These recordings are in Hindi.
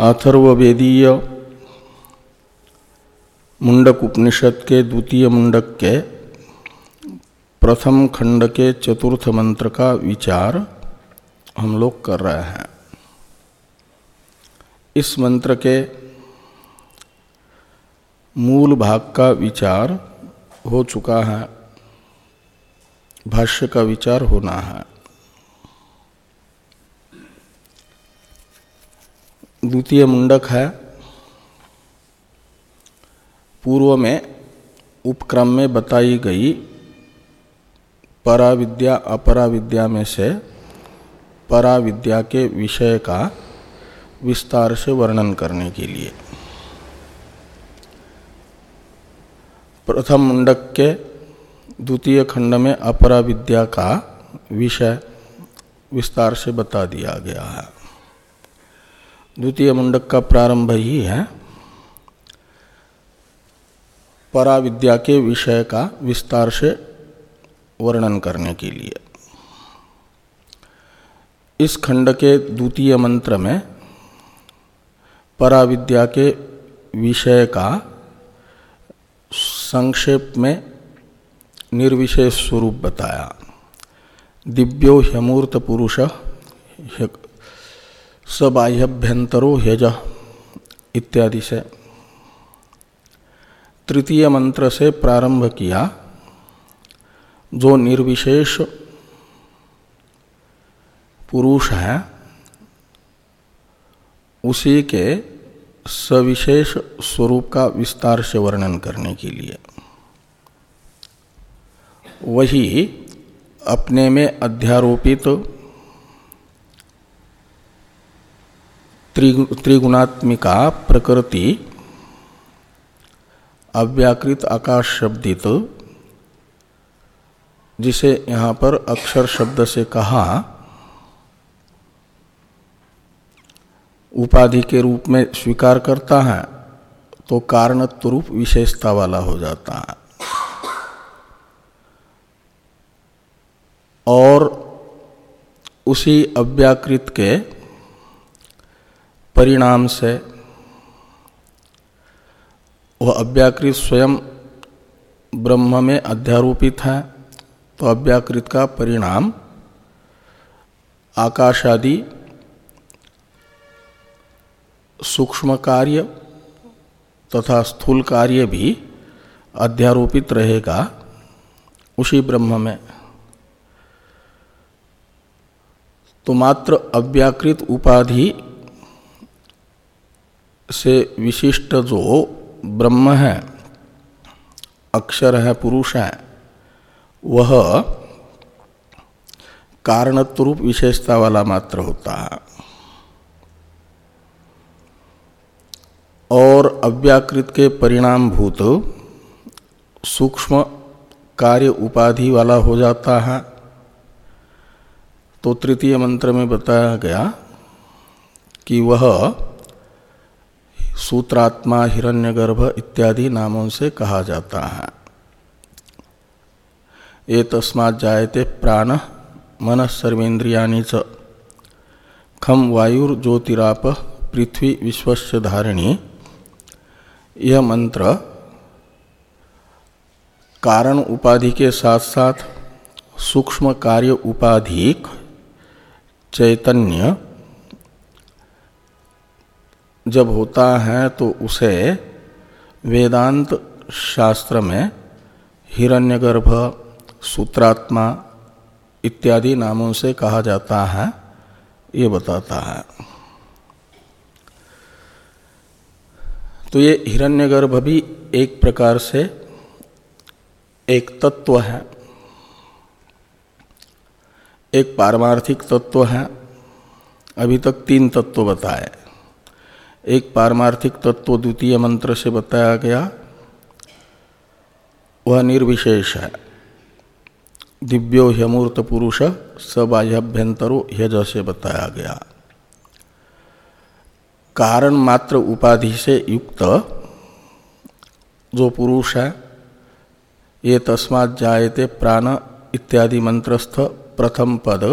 अथर्वेदीय मुंडक उपनिषद के, द्वितीय मुंडक के, प्रथम खंड के, चतुर्थ मंत्र का विचार हम लोग कर रहे हैं। इस मंत्र के मूल भाग का विचार हो चुका है। भाष्य का विचार होना है। द्वितीय मुंडक है। पूर्व में उपक्रम में बताई गई पराविद्या, अपराविद्या में से पराविद्या के विषय का विस्तार से वर्णन करने के लिए। प्रथम मुंडक के द्वितीय खंड में अपराविद्या का विषय विस्तार से बता दिया गया है। द्वितीय मुंडक का प्रारंभ ही है। पराविद्या के विषय का विस्तार से वर्णन करने के लिए। इस खंड के द्वितीय मंत्र में पराविद्या के विषय का संक्षेप में निर्विशेष स्वरूप बताया। दिव्यो ह्यमूर्त पुरुष सबाह्यभ्यंतरो ह्यज इत्यादि से। तृतीय मंत्र से प्रारंभ किया, जो निर्विशेष पुरुष है, उसी के सविशेष स्वरूप का विस्तार से वर्णन करने के लिए। वही अपने में अध्यारोपित तो त्रिगुणात्मिका प्रकृति, अव्याकृत आकाश शब्दित, जिसे यहाँ पर अक्षर शब्द से कहा, उपाधि के रूप में स्वीकार करता है तो कारणत्व रूप विशेषता वाला हो जाता है। और उसी अव्याकृत के परिणाम से वह अव्याकृत स्वयं ब्रह्म में अध्यारोपित है तो अव्याकृत का परिणाम आकाश आदि सूक्ष्म कार्य तथा स्थूल कार्य भी अध्यारोपित रहेगा उसी ब्रह्म में। तो मात्र अव्याकृत उपाधि से विशिष्ट जो ब्रह्म है, अक्षर है, पुरुष है, वह कारणत्व रूप विशेषता वाला मात्र होता है। और अव्याकृत के परिणाम भूत सूक्ष्म कार्य उपाधि वाला हो जाता है। तो तृतीय मंत्र में बताया गया कि वह सूत्रात्मा, हिरण्यगर्भ इत्यादि नामों से कहा जाता है। ये तस्मात् जायते प्राण, मन सर्वेन्द्रिया च। खम वायुर्ज्योतिराप पृथ्वी, विश्वस्य धारिणी। यह मंत्र कारण उपाधि के साथ साथ सूक्ष्म कार्य उपाधिक, चैतन्य जब होता है तो उसे वेदांत शास्त्र में हिरण्यगर्भ, सूत्रात्मा इत्यादि नामों से कहा जाता है, ये बताता है। तो ये हिरण्यगर्भ भी एक प्रकार से एक तत्व है। एक पारमार्थिक तत्व है। अभी तक तीन तत्व बताए। एक पारमार्थिक तत्व द्वितीय मंत्र से बताया गया, वह निर्विशेष है। दिव्यो ह्यमूर्त पुरुष सबाह्यभ्यंतरो ह्यज से बताया गया। कारण मात्र उपाधि से युक्त जो पुरुष है, ये तस्मात् जायते प्राण इत्यादि मंत्रस्थ प्रथम पद,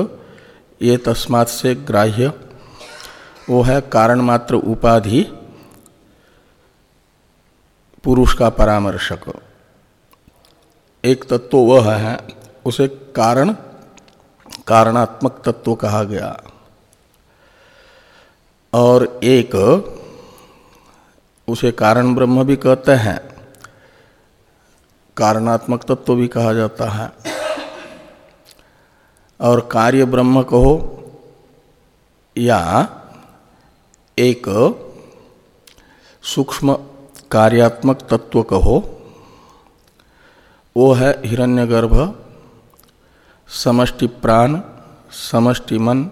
ये तस्मात् से ग्राह्य वो है कारण मात्र उपाधि, पुरुष का परामर्शक। एक तत्व वह है, उसे कारण, कारणात्मक तत्व कहा गया। और एक, उसे कारण ब्रह्म भी कहते हैं, कारणात्मक तत्व भी कहा जाता है। और कार्य ब्रह्म कहो, या एक सूक्ष्म कार्यात्मक तत्व कहो। वो है हिरण्यगर्भ, समष्टि प्राण, समष्टि मन,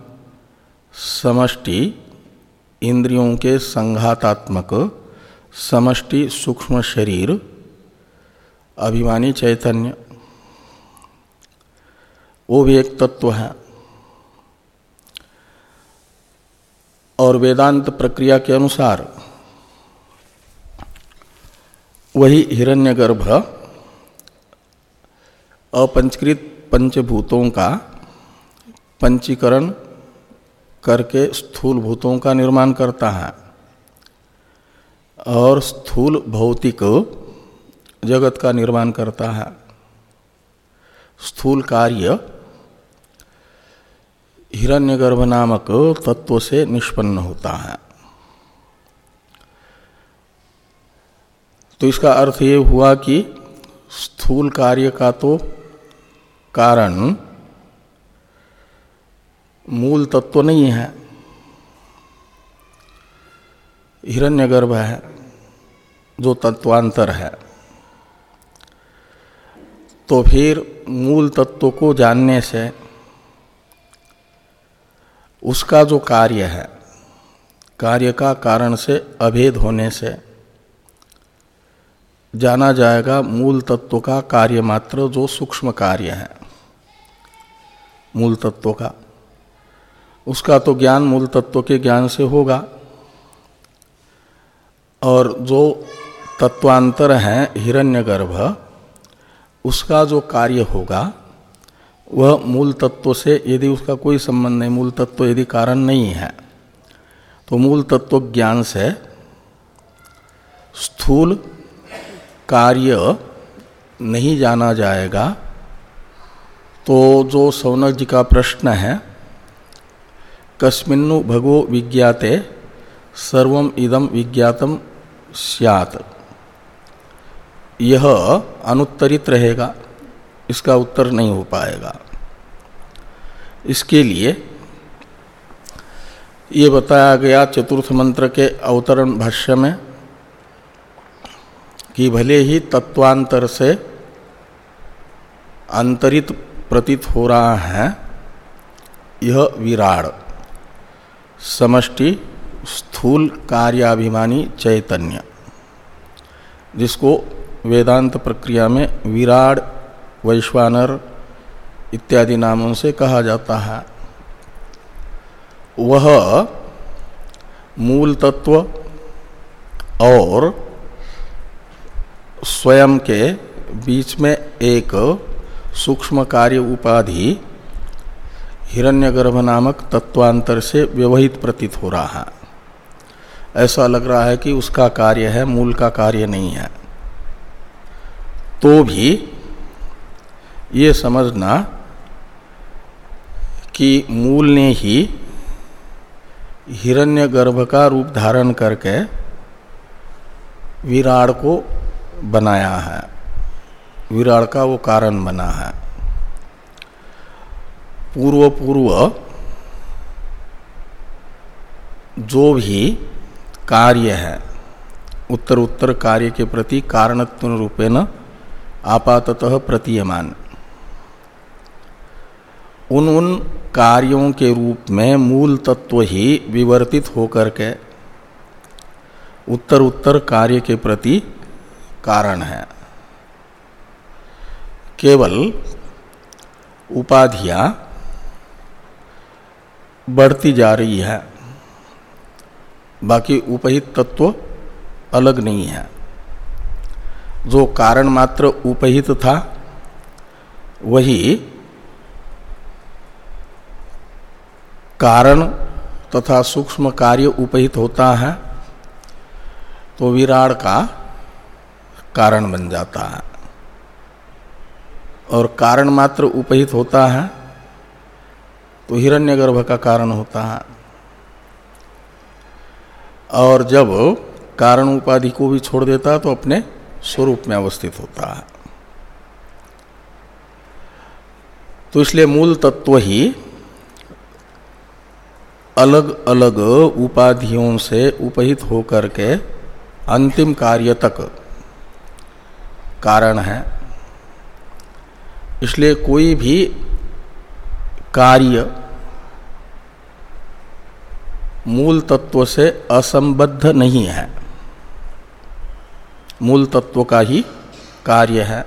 समष्टि इंद्रियों के संघातात्मक, समष्टि सूक्ष्म शरीर, अभिमानी चैतन्य। वो भी एक तत्व है। और वेदांत प्रक्रिया के अनुसार, वही हिरण्यगर्भ अपंचकृत पंचभूतों का पंचीकरण करके स्थूल भूतों का निर्माण करता है। और स्थूल भौतिक जगत का निर्माण करता है। स्थूल कार्य हिरण्यगर्भ नामक तत्व से निष्पन्न होता है। तो इसका अर्थ ये हुआ कि स्थूल कार्य का तो कारण मूल तत्व नहीं है। हिरण्यगर्भ है, जो तत्वांतर है। तो फिर मूल तत्व को जानने से उसका जो कार्य है, कार्य का कारण से, अभेद होने से जाना जाएगा मूल तत्व का कार्य मात्र जो सूक्ष्म कार्य है। मूल तत्व का। उसका तो ज्ञान मूल तत्व के ज्ञान से होगा। और जो तत्वांतर है हिरण्यगर्भ, उसका जो कार्य होगा वह मूल तत्व से यदि उसका कोई संबंध नहीं, मूल तत्व यदि कारण नहीं है तो मूल तत्व ज्ञान से स्थूल कार्य नहीं जाना जाएगा। तो जो सौनक जी का प्रश्न है, कस्मिन्नु भगवो विज्ञाते सर्व इदम विज्ञातम स्यात्। यह अनुत्तरित रहेगा, इसका उत्तर नहीं हो पाएगा। इसके लिए ये बताया गया चतुर्थ मंत्र के अवतरण भाष्य में कि भले ही तत्वांतर से अंतरित प्रतीत हो रहा है, यह विराड़। समष्टि, स्थूल कार्याभिमानी चैतन्य, जिसको वेदांत प्रक्रिया में विराड, वैश्वानर इत्यादि नामों से कहा जाता है। वह मूल तत्व और स्वयं के बीच में एक सूक्ष्म कार्य उपाधि हिरण्यगर्भ नामक तत्वांतर से व्यवहित प्रतीत हो रहा है। ऐसा लग रहा है कि उसका कार्य है, मूल का कार्य नहीं है। तो भी ये समझना कि मूल ने ही हिरण्यगर्भ का रूप धारण करके विराड़ को बनाया है। विराड़ का वो कारण बना है। पूर्व पूर्व जो भी कार्य है उत्तर उत्तर कार्य के प्रति कारणत्व रूपेण आपातः प्रतीयमान। उन उन कार्यों के रूप में मूल तत्व ही विवर्तित होकर के उत्तर उत्तर कार्य के प्रति कारण है। केवल उपाधियाँ बढ़ती जा रही है, बाकी उपहित तत्व अलग नहीं है। जो कारण मात्र उपहित था, वही कारण तथा सूक्ष्म कार्य उपहित होता है तो विराड का कारण बन जाता है। और कारण मात्र उपहित होता है तो हिरण्यगर्भ का कारण होता है। और जब कारण उपाधि को भी छोड़ देता है तो अपने स्वरूप में अवस्थित होता है। तो इसलिए मूल तत्व ही अलग अलग उपाधियों से उपहित होकर के अंतिम कार्य तक कारण है। इसलिए कोई भी कार्य मूल तत्व से असंबद्ध नहीं है। मूल तत्व का ही कार्य है।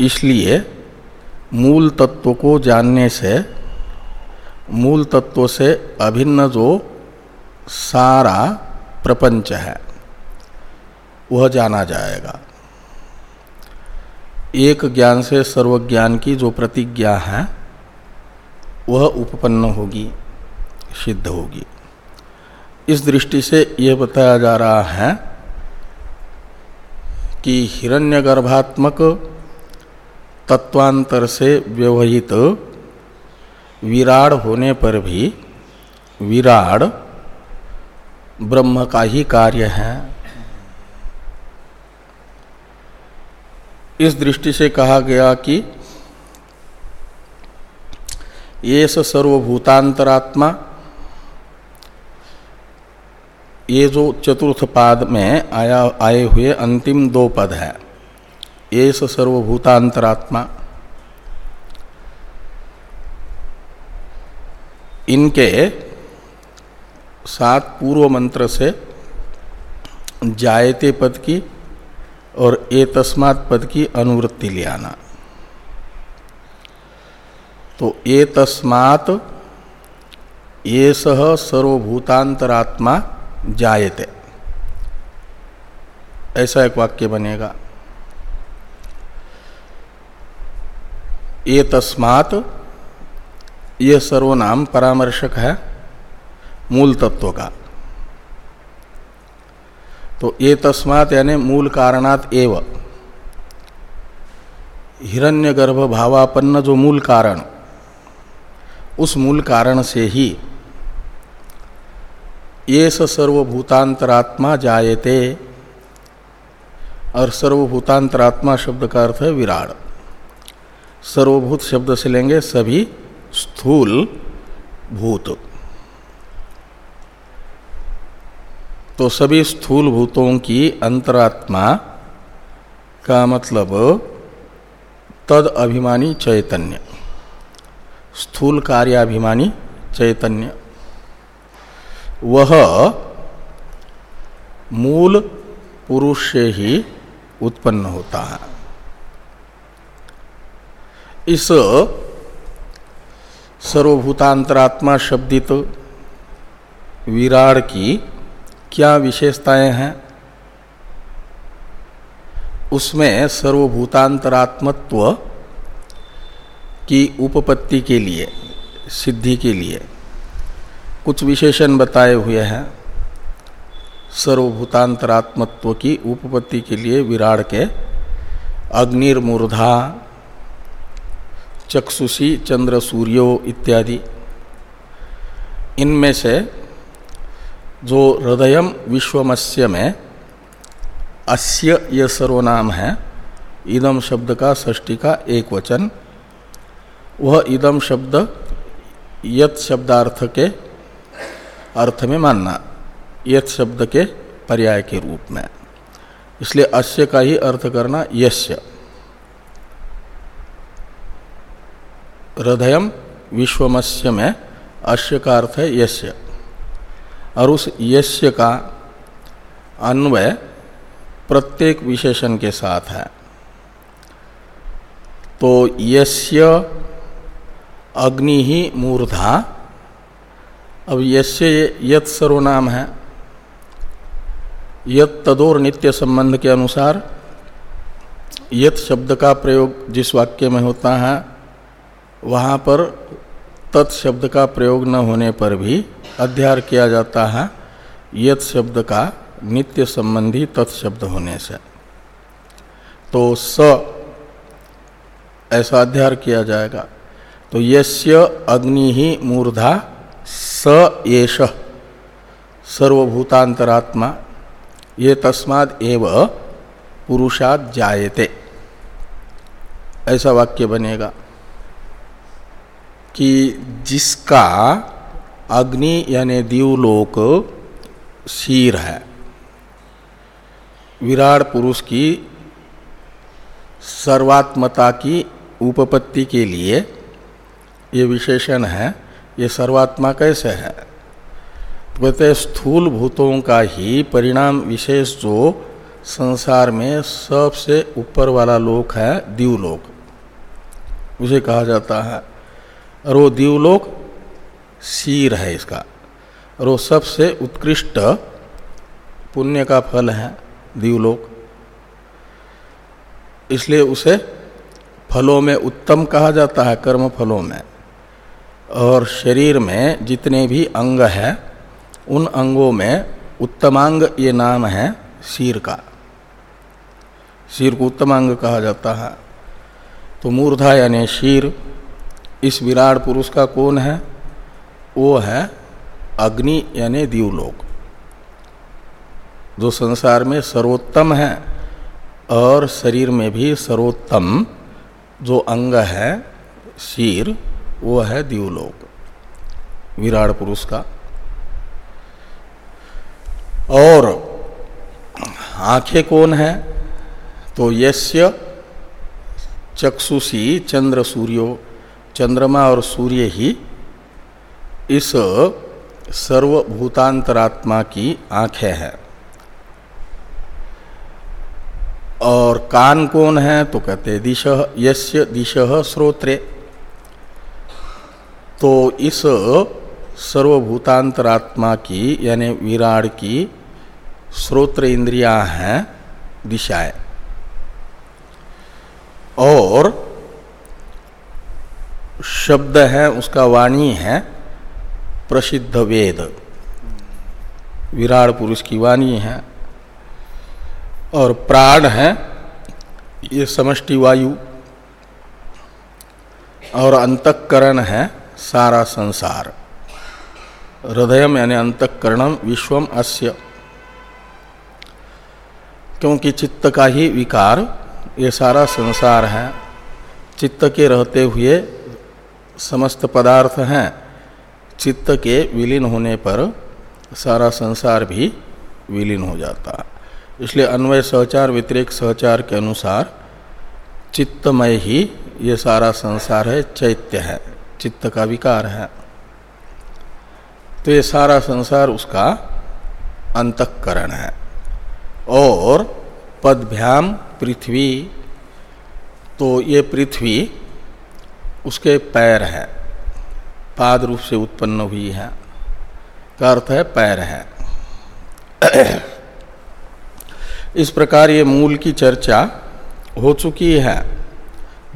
इसलिए मूल तत्व को जानने से मूल तत्व से अभिन्न जो सारा प्रपंच है, वह जाना जाएगा। एक ज्ञान से सर्वज्ञान की जो प्रतिज्ञा है, वह उपपन्न होगी, सिद्ध होगी। इस दृष्टि से यह बताया जा रहा है कि हिरण्यगर्भात्मक तत्वांतर से व्यवहित विराड होने पर भी विराड ब्रह्म का ही कार्य है। इस दृष्टि से कहा गया कि ये सर्वभूतांतरात्मा, ये जो चतुर्थ पाद में आया, आए हुए अंतिम दो पद है ये सर्वभूतांतरात्मा। इनके सात पूर्व मंत्र से जायते पद की और ए तस्मात पद की अनुवृत्ति ले आना। तो ए तस्मात, ये सह सर्वभूतांतरात्मा जायते। ऐसा एक वाक्य बनेगा। ये तस्मात यह सर्वनाम परामर्शक है मूल तत्व का। तो ये तस्मात यानी मूल कारणात एव। हिरण्यगर्भ भावापन्न जो मूल कारण, उस मूल कारण से ही ये सर्वभूतांतरात्मा जायते, और सर्वभूतांतरात्मा शब्द का अर्थ है विराट सर्वभूत शब्द से लेंगे सभी स्थूल भूत। तो सभी स्थूल भूतों की अंतरात्मा का मतलब तद अभिमानी चैतन्य, स्थूल कार्याभिमानी चैतन्य। वह मूल पुरुष से ही उत्पन्न होता है। इस सर्वभूतांतरात्मा शब्दित विराड की क्या विशेषताएँ हैं? उसमें सर्वभूतांतरात्मत्व की उपपत्ति के लिए, सिद्धि के लिए कुछ विशेषण बताए हुए हैं। सर्वभूतांतरात्मत्व की उपपत्ति के लिए विराड के अग्निर्मूर्धा चक्षुषी, चंद्र, सूर्यो इत्यादि। इनमें से जो हृदय विश्वमस्य में, अस्य यह सर्वनाम है इदम शब्द का षष्टि का एक वचन। वह इदम शब्द यत शब्दार्थ के अर्थ में मानना, यत शब्द के पर्याय के रूप में। इसलिए अस्य का ही अर्थ करना यश्य हृदय विश्वमस्य में अश्य का अर्थ है यश्य और उस यश्य का अन्वय प्रत्येक विशेषण के साथ है। तो यश्य अग्नि ही मूर्धा। अब यश्य यत सर्वनाम है। यत तदोर नित्य संबंध के अनुसार यत शब्द का प्रयोग जिस वाक्य में होता है वहाँ पर तत्शब्द का प्रयोग न होने पर भी अध्यार किया जाता है। यत शब्द का नित्य संबंधी तत्शब्द होने से। तो स ऐसा अध्यार किया जाएगा। तो यस्य अग्नि ही मूर्धा स येष सर्वभूतांतरात्मा, ये तस्माद एव पुरुषाद जायते। ऐसा वाक्य बनेगा। कि जिसका अग्नि यानी दीवलोक शीर है। विराट पुरुष की सर्वात्मता की उपपत्ति के लिए ये विशेषण है, ये सर्वात्मा कैसे है? कहते स्थूल भूतों का ही परिणाम विशेष जो संसार में सबसे ऊपर वाला लोक है दीवलोक। उसे कहा जाता है। और वो दीवलोक शीर है इसका। और वो सबसे उत्कृष्ट पुण्य का फल है दीवलोक। इसलिए उसे फलों में उत्तम कहा जाता है, कर्म फलों में। और शरीर में जितने भी अंग हैं, उन अंगों में उत्तमांग ये नाम है शीर का। शीर को उत्तमांग कहा जाता है। तो मूर्धा यानी शीर इस विराट पुरुष का कौन है? वो है अग्नि यानी दीवलोक, जो संसार में सर्वोत्तम है और शरीर में भी सर्वोत्तम जो अंग है, शीर, वो है दीवलोक, विराट पुरुष का। और आँखें कौन है? तो यस्य चक्षुषी चंद्र सूर्यो चंद्रमा और सूर्य ही इस सर्वभूतांतरात्मा की आँखें हैं। और कान कौन है? तो कहते दिश, यस्य दिश श्रोत्रे तो इस सर्वभूतांतरात्मा की, यानी विराट की श्रोत्र इंद्रिया हैं, दिशाएँ। और शब्द है, उसका वाणी है, प्रसिद्ध वेद। विराट पुरुष की वाणी है। और प्राण है, ये समष्टि वायु। और अंतकरण है, सारा संसार। हृदय यानी अंतकरणम विश्वम अस्य। क्योंकि चित्त का ही विकार, ये सारा संसार है। चित्त के रहते हुए समस्त पदार्थ हैं। चित्त के विलीन होने पर सारा संसार भी विलीन हो जाता। है इसलिए अन्वय सहचार, व्यतिरिक सहचार के अनुसार चित्तमय ही ये सारा संसार है, चैत्य है, चित्त का विकार है। तो ये सारा संसार उसका अंतकरण है। और पदभ्याम पृथ्वी तो ये पृथ्वी उसके पैर है। पाद रूप से उत्पन्न हुई है। का अर्थ है पैर है। इस प्रकार ये मूल की चर्चा हो चुकी है।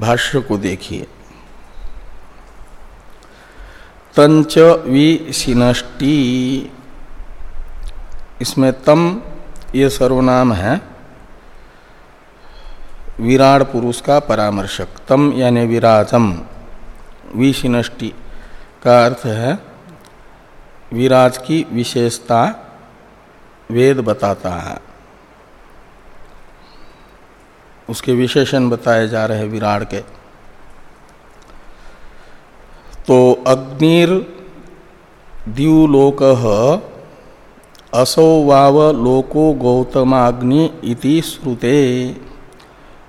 भाष्य को देखिए। तंच विशिनष्टि इसमें तम ये सर्वनाम है। विराट पुरुष का परामर्शक। तम यानी विराजम। विशिनष्टि का अर्थ है, विराज की विशेषता वेद बताता है। उसके विशेषण बताए जा रहे हैं विराट के। तो अग्निर द्यूलोक असौ वाव लोको गौतमाग्नि इति श्रुते,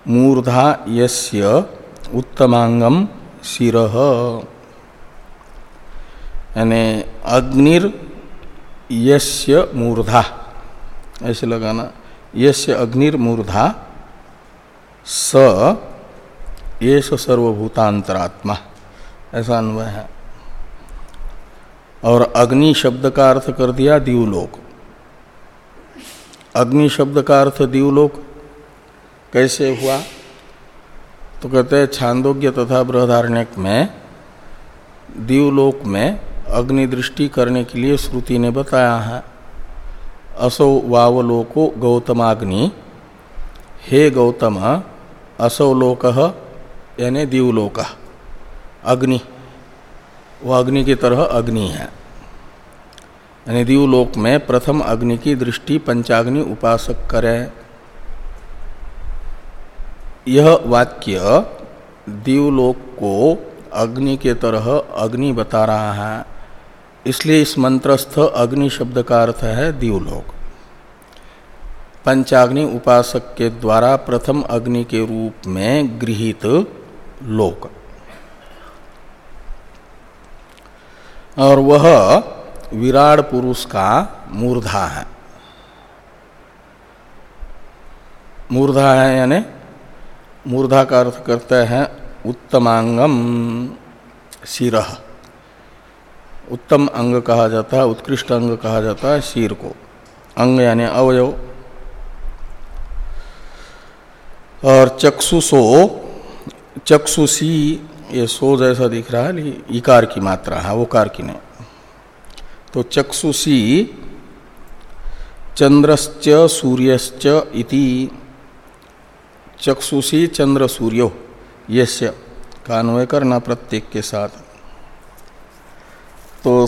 मूर्धा यस्य उत्तमांगम शिरह यानी अग्निर यस्य मूर्धा। ऐसे लगाना, यस्य अग्निर मूर्धा, स ये सर्वभूतांतरात्मा ऐसा अन्वय है। और अग्नि शब्द का अर्थ कर दिया दीवलोक। अग्नि शब्द का अर्थ दीवलोक कैसे हुआ? तो कहते हैं, छांदोग्य तथा बृहदारण्यक में, दीवलोक में अग्नि दृष्टि करने के लिए श्रुति ने बताया है। असो वावलोको गौतमाग्नि, हे गौतम असौलोक यानी दीवलोक, अग्नि वह अग्नि की तरह अग्नि है। यानी दीवलोक में प्रथम अग्नि की दृष्टि पंचाग्नि उपासक करें। यह वाक्य दीवलोक को अग्नि के तरह अग्नि बता रहा है। इसलिए इस मंत्रस्थ अग्नि शब्द का अर्थ है दीवलोक। पंचाग्नि उपासक के द्वारा प्रथम अग्नि के रूप में गृहित लोक। और वह विराट पुरुष का मूर्धा है। मूर्धा है यानी मूर्धा का अर्थ करते हैं उत्तमांगम शिर। उत्तम अंग कहा जाता है, उत्कृष्ट अंग कहा जाता है शीर को। अंग यानी अवयव। और चक्षुसो चक्षुषी, ये सो जैसा दिख रहा है इकार की मात्रा है वो कार की नहीं। तो चक्षुषी, चंद्रश्च, सूर्यश्च इति। चक्षुषी चंद्र सूर्यो यश्य का अन्वय करना प्रत्येक के साथ। तो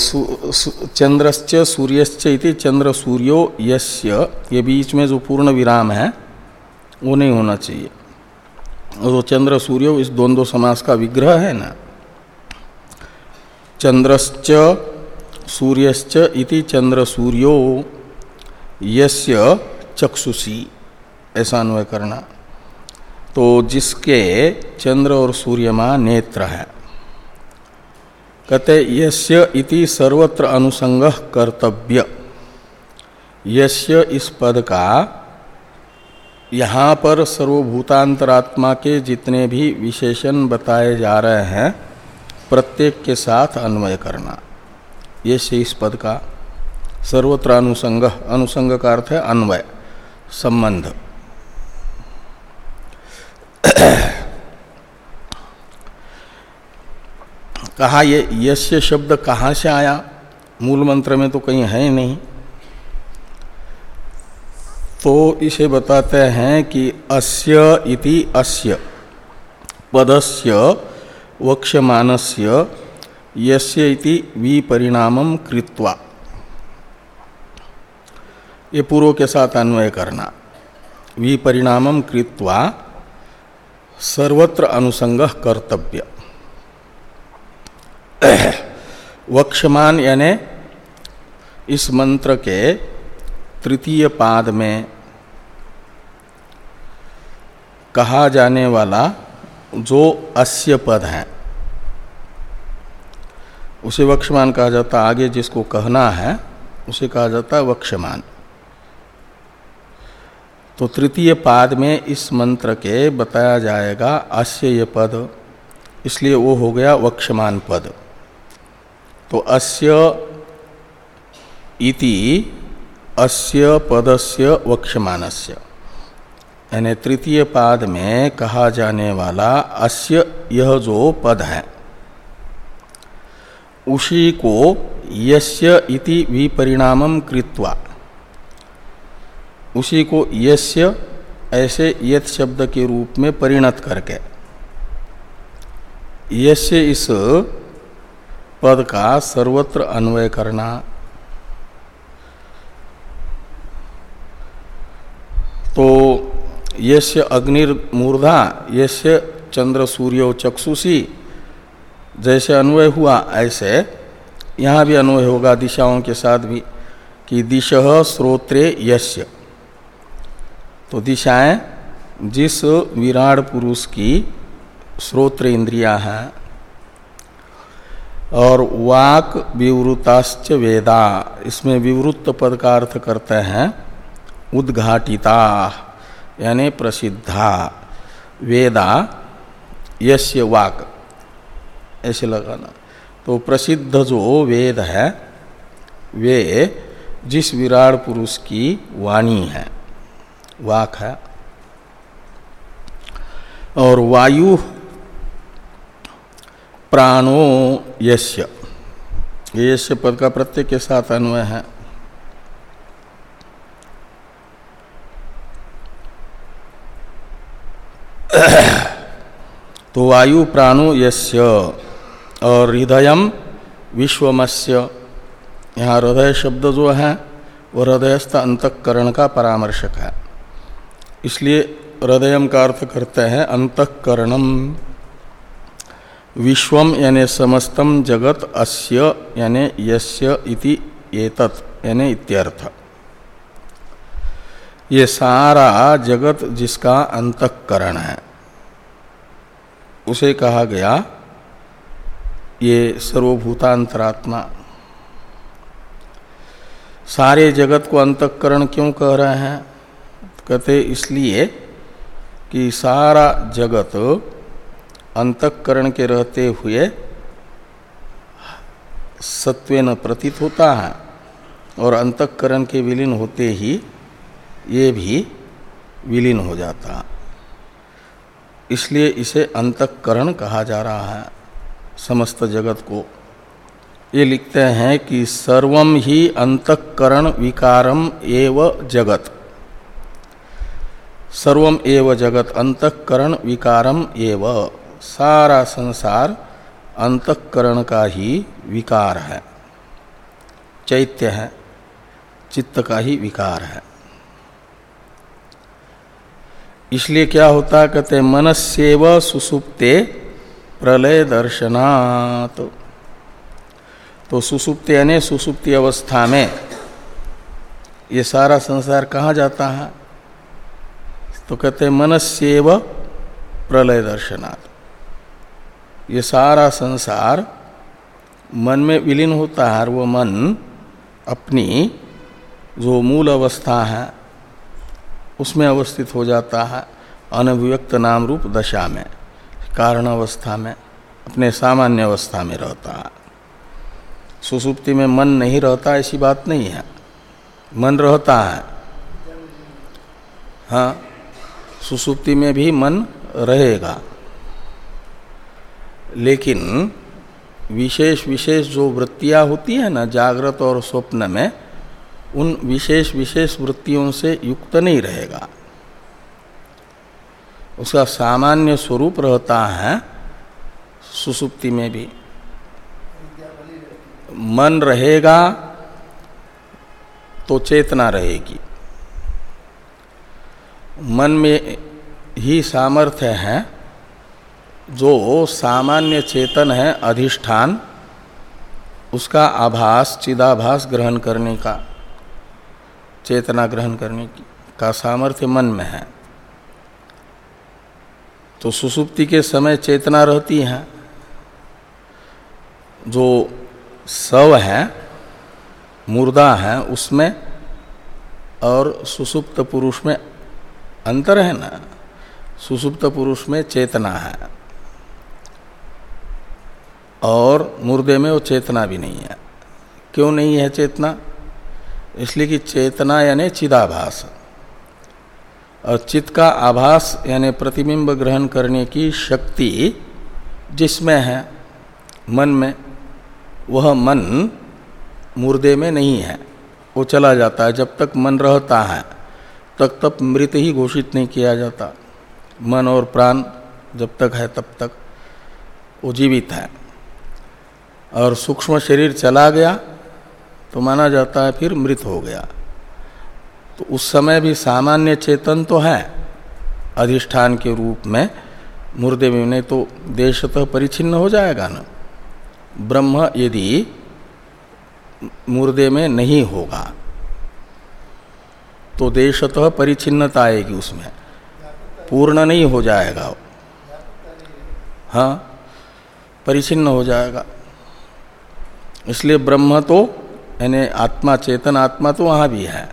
चंद्रश्च सूर्यश्च इति चंद्र सूर्यो यश्य ये बीच में जो पूर्ण विराम है, वो नहीं होना चाहिए। तो चंद्र सूर्य, इस द्वंद्व समास का विग्रह है ना, चंद्रश्च सूर्यश्च इति चंद्र सूर्यो, यस्य चक्षुषी, ऐसा अन्वय करना तो जिसके चंद्र और सूर्यमा नेत्र है। कहते, यस्य इति सर्वत्र अनुसंग कर्तव्य। यस्य इस पद का यहाँ पर सर्वभूतांतरात्मा के जितने भी विशेषण बताए जा रहे हैं, प्रत्येक के साथ अन्वय करना। ये से इस पद का सर्वत्र अनुसंग अनुसंग का अर्थ है अन्वय, संबंध। कहा ये यश्य शब्द कहाँ से आया? मूल मंत्र में तो कहीं है ही नहीं। तो इसे बताते हैं कि अस्य इति अस्य, पदस्य, वक्ष्यमानस्य, यस्य इति विपरिणामम कृत्वा। ये पूर्व के साथ अन्वय करना। विपरिणामम कृत्वा सर्वत्र अनुसंग कर्तव्य। वक्षमान यानि इस मंत्र के तृतीय पाद में कहा जाने वाला जो अस्य पद है, उसे वक्षमान कहा जाता आगे जिसको कहना है, उसे कहा जाता है वक्षमान तो तृतीय पाद में इस मंत्र के बताया जाएगा अस्य ये पद, इसलिए वो हो गया वक्षमान पद। तो अस्य इति अस्य पदस्य वक्षमानस्य यानी तृतीय पाद में कहा जाने वाला अस्य यह जो पद है, उसी को यस्य इति विपरिणामम कृत्वा उसी को यस्य, ऐसे यथ शब्द के रूप में परिणत करके। यस्य इस पद का सर्वत्र अन्वय करना। तो यस्य अग्निर्मूर्धा, यस्य चंद्र, सूर्यो चक्षुषी जैसे अन्वय हुआ, ऐसे यहाँ भी अन्वय होगा, दिशाओं के साथ भी, कि दिश, स्रोत्रे, यस्य। तो दिशाएँ जिस विराट पुरुष की श्रोत्र इंद्रिया हैं और वाक विवृताश्च वेदा, इसमें विवृत्त पद का अर्थ करते हैं उद्घाटिता, यानी प्रसिद्धा। वेदा, यस्य वाक, ऐसे लगाना। तो प्रसिद्ध जो वेद है, वे जिस विराट पुरुष की वाणी है। वाक है। और वायु प्राणो यश्य यस्य पद का प्रत्यय के साथ अन्वय है। तो वायु प्राणो यस्य और हृदय विश्वमस्य। यहाँ हृदय शब्द जो है वह हृदयस्थ अंतकरण का परामर्शक है। इसलिए हृदय का अर्थ करते हैं अंतकरणम विश्वम यानी समस्तम जगत अस्य यानी यस्य इति एतत्, यानी इत्यर्थ। ये सारा जगत जिसका अंतकरण है, उसे कहा गया ये सर्वभूतांतरात्मा। सारे जगत को अंतकरण क्यों कह रहे हैं? कहते इसलिए कि सारा जगत अंतकरण के रहते हुए सत्वेन प्रतीत होता है और अंतकरण के विलीन होते ही ये भी विलीन हो जाता इसलिए इसे अंतकरण कहा जा रहा है समस्त जगत को। ये लिखते हैं कि सर्वम ही अंतकरण विकारम एव जगत। सर्वम एव जगत अंतकरण विकारम एव। सारा संसार अंतकरण का ही विकार है। चैत्य है चित्त का ही विकार है। इसलिए क्या होता कहते मनस्यव सुसुप्ते प्रलय दर्शनात्। तो, तो सुसुप्त यानी सुसुप्ति अवस्था में ये सारा संसार कहाँ जाता है? तो कहते मनस्यव प्रलय दर्शनात्। ये सारा संसार मन में विलीन होता है, और वो मन अपनी जो मूल अवस्था है, उसमें अवस्थित हो जाता है, अनभिव्यक्त नाम रूप दशा में, कारण अवस्था में, अपने सामान्य अवस्था में रहता है। सुसुप्ति में मन नहीं रहता, ऐसी बात नहीं है। मन रहता है। हाँ? सुसुप्ति में भी मन रहेगा। लेकिन विशेष विशेष जो वृत्तियाँ होती है ना, जागृत और स्वप्न में, उन विशेष विशेष वृत्तियों से युक्त नहीं रहेगा। उसका सामान्य स्वरूप रहता है सुसुप्ति में भी। मन रहेगा तो चेतना रहेगी। मन में ही सामर्थ्य है, जो सामान्य चेतन है, अधिष्ठान, उसका आभास, चिदाभास ग्रहण करने का, चेतना ग्रहण करने की, का सामर्थ्य मन में है। तो सुसुप्ति के समय चेतना रहती है। जो सव है, मुर्दा है, उसमें और सुसुप्त पुरुष में अंतर है ना? सुसुप्त पुरुष में चेतना है। और मुर्दे में वो चेतना भी नहीं है। क्यों नहीं है चेतना? इसलिए कि चेतना यानी चिदाभास। और चित्त का आभास यानी प्रतिबिंब ग्रहण करने की शक्ति जिसमें है, मन में, वह मन मुर्दे में नहीं है। वो चला जाता है जब तक मन रहता है। तब तक मृत ही घोषित नहीं किया जाता। मन और प्राण जब तक है तब तक वो जीवित है। और सूक्ष्म शरीर चला गया तो माना जाता है फिर मृत हो गया। तो उस समय भी सामान्य चेतन तो है, अधिष्ठान के रूप में मुर्दे में तो देशतः परिचिन्न हो जाएगा ना। ब्रह्म यदि मुर्दे में नहीं होगा तो देशतः परिचिन्नता आएगी उसमें। पूर्ण नहीं हो जाएगा। वो हाँ परिचिन्न हो जाएगा। इसलिए ब्रह्म तो यानी आत्मा चेतन आत्मा तो वहाँ भी है।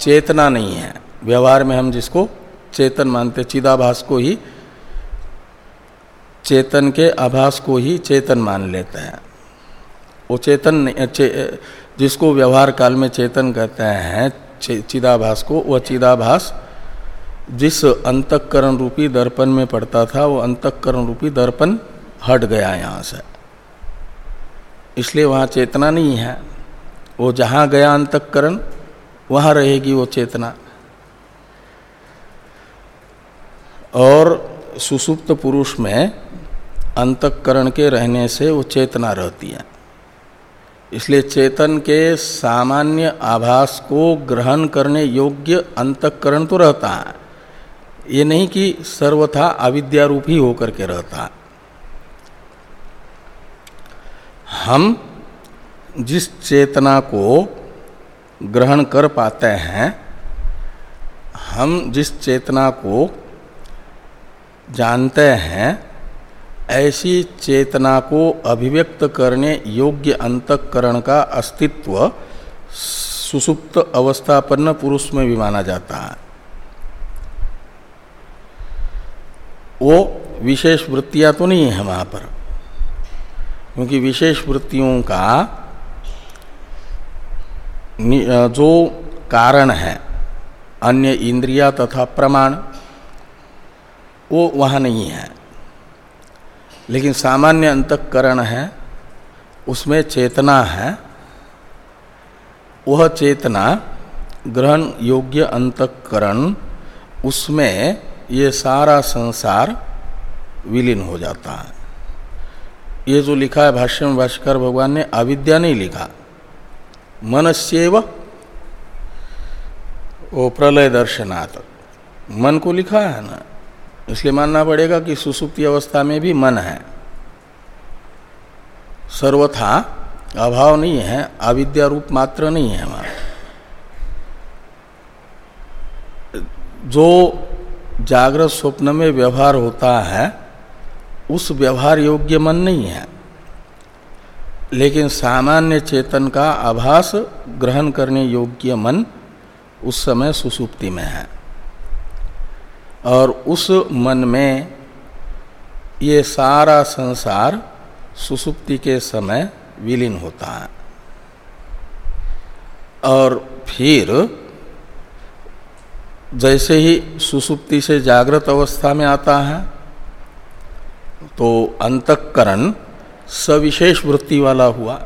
चेतना नहीं है। व्यवहार में हम जिसको चेतन मानते चिदाभास को ही चेतन के आभास को ही चेतन मान लेते हैं। वो चेतन चे, जिसको व्यवहार काल में चेतन कहते हैं चिदाभास को, वह चिदाभास जिस अंतकरण रूपी दर्पण में पड़ता था, वो अंतकरण रूपी दर्पण हट गया यहाँ से। इसलिए वहाँ चेतना नहीं है। वो जहाँ गया अंतकरण, वहाँ रहेगी वो चेतना। और सुसुप्त पुरुष में अंतकरण के रहने से वो चेतना रहती है। इसलिए चेतन के सामान्य आभास को ग्रहण करने योग्य अंतकरण तो रहता है। ये नहीं कि सर्वथा अविद्यारूप ही होकर के रहता है। हम जिस चेतना को ग्रहण कर पाते हैं, हम जिस चेतना को जानते हैं ऐसी चेतना को अभिव्यक्त करने योग्य अंतकरण का अस्तित्व सुसुप्त अवस्थापन्न पुरुष में भी माना जाता है। वो विशेष वृत्तियाँ तो नहीं है वहाँ पर, क्योंकि विशेष वृत्तियों का जो कारण है, अन्य इंद्रिया तथा प्रमाण, वो वहाँ नहीं है। लेकिन सामान्य अंतकरण है, उसमें चेतना है। वह चेतना ग्रहण योग्य अंतकरण, उसमें ये सारा संसार विलीन हो जाता है। ये जो लिखा है भाष्य में भाष्कर भगवान ने, अविद्या नहीं लिखा। मनस्यव, वो प्रलय दर्शनात्। मन को लिखा है ना? इसलिए मानना पड़ेगा कि सुसुप्ति अवस्था में भी मन है। सर्वथा अभाव नहीं है, अविद्या रूप मात्र नहीं है हमारा जो जागृत स्वप्न में व्यवहार होता है, उस व्यवहार योग्य मन नहीं है। लेकिन सामान्य चेतन का आभास ग्रहण करने योग्य मन उस समय सुसुप्ति में है। और उस मन में ये सारा संसार सुसुप्ति के समय विलीन होता है। और फिर जैसे ही सुसुप्ति से जागृत अवस्था में आता है तो अंतकरण सविशेष वृत्ति वाला हुआ।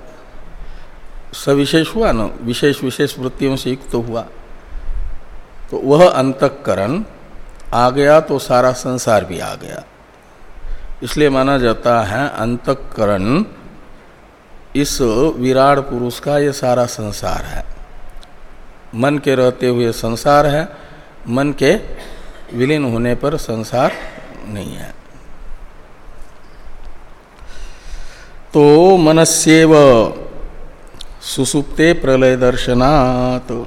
सविशेष हुआ ना? विशेष विशेष वृत्तियों से युक्त तो हुआ। तो वह अंतकरण आ गया तो सारा संसार भी आ गया। इसलिए माना जाता है अंतकरण, इस विराट पुरुष का ये सारा संसार है। मन के रहते हुए संसार है, मन के विलीन होने पर संसार नहीं है। तो मनस्यव सुसुप्ते प्रलय दर्शनात् तो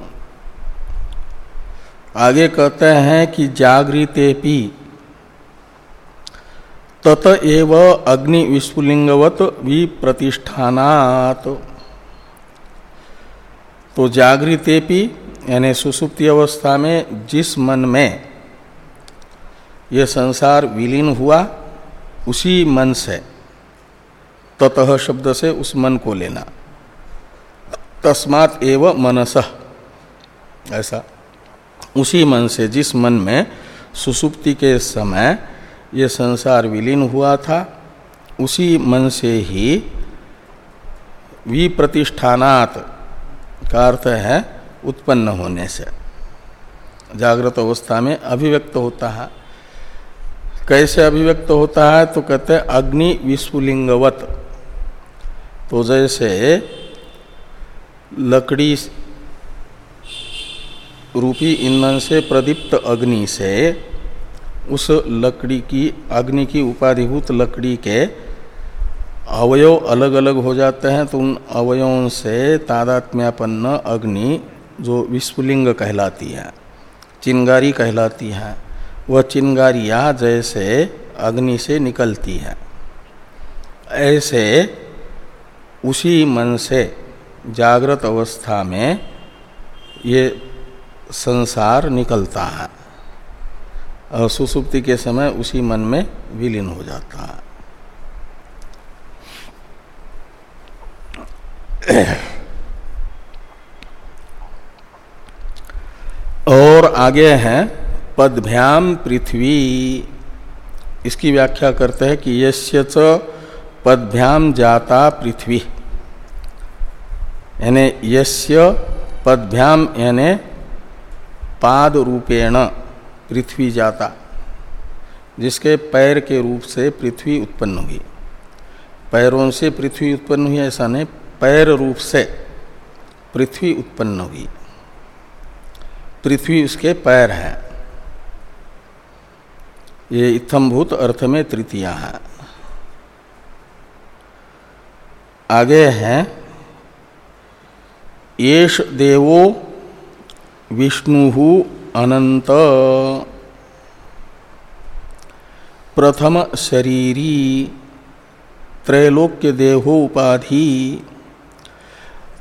आगे कहते हैं कि जागृते जागृतेपि तत एव अग्नि विस्फुलिंगवत विप्रतिष्ठानात। तो जागृतेपि यानी सुसुप्ति अवस्था में जिस मन में यह संसार विलीन हुआ, उसी मन से, ततः शब्द से उस मन को लेना। तस्मात एव मनस। ऐसा। उसी मन से, जिस मन में सुसुप्ति के समय ये संसार विलीन हुआ था, उसी मन से ही विप्रतिष्ठानात का अर्थ है उत्पन्न होने से। जागृत अवस्था में अभिव्यक्त होता है। कैसे अभिव्यक्त होता है? तो कहते हैं, अग्नि विस्फुलिंगवत। तो जैसे लकड़ी रूपी ईंधन से प्रदीप्त अग्नि से, उस लकड़ी की, अग्नि की उपाधिभूत लकड़ी के अवयव अलग अलग हो जाते हैं तो उन अवयवों से तादात्म्यापन्न अग्नि जो विस्फुलिंग कहलाती है, चिंगारी कहलाती है, वह चिंगारियाँ जैसे अग्नि से निकलती है। ऐसे उसी मन से जागृत अवस्था में ये संसार निकलता है और सुसुप्ति के समय उसी मन में विलीन हो जाता है। और आगे हैं, पदभ्याम पृथ्वी। इसकी व्याख्या करते हैं कि यश्य पदभ्याम जाता पृथ्वी। यानी यस्य पदभ्याम यानी पाद रूपेण पृथ्वी जाता, जिसके पैर के रूप से पृथ्वी उत्पन्न हुई। पैरों से पृथ्वी उत्पन्न हुई, ऐसा नहीं, पैर रूप से पृथ्वी उत्पन्न हुई। पृथ्वी उसके पैर हैं। ये इत्थम्भूत अर्थ में तृतीया है। आगे हैं, येष देवो विष्णु अनंत प्रथम शरीरी, त्रैलोक्य देहो उपाधि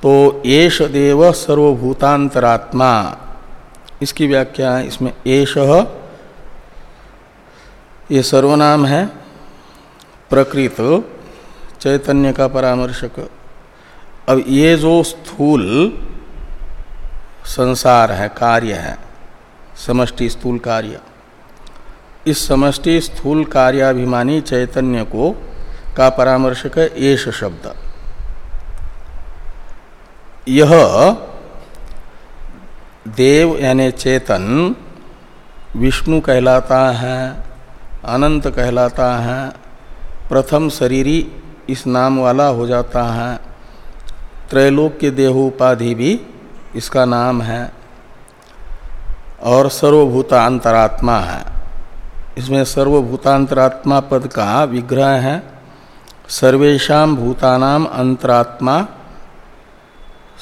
तो येष देव सर्वभूतांतरात्मा। इसकी व्याख्या है, इसमें एष ये सर्वनाम है, प्रकृत, चैतन्य का परामर्शक। अब ये जो स्थूल संसार है, कार्य है, समष्टि स्थूल कार्य। इस समष्टि स्थूल कार्याभिमानी चैतन्य को का परामर्शक है एश शब्द। यह देव यानी चेतन विष्णु कहलाता है, अनंत कहलाता है, प्रथम शरीरी इस नाम वाला हो जाता है त्रैलोक के देहोपाधि भी इसका नाम है और सर्वभूतांतरात्मा है। इसमें सर्वभूतांतरात्मा पद का विग्रह है। सर्वेशा भूतानाम अंतरात्मा।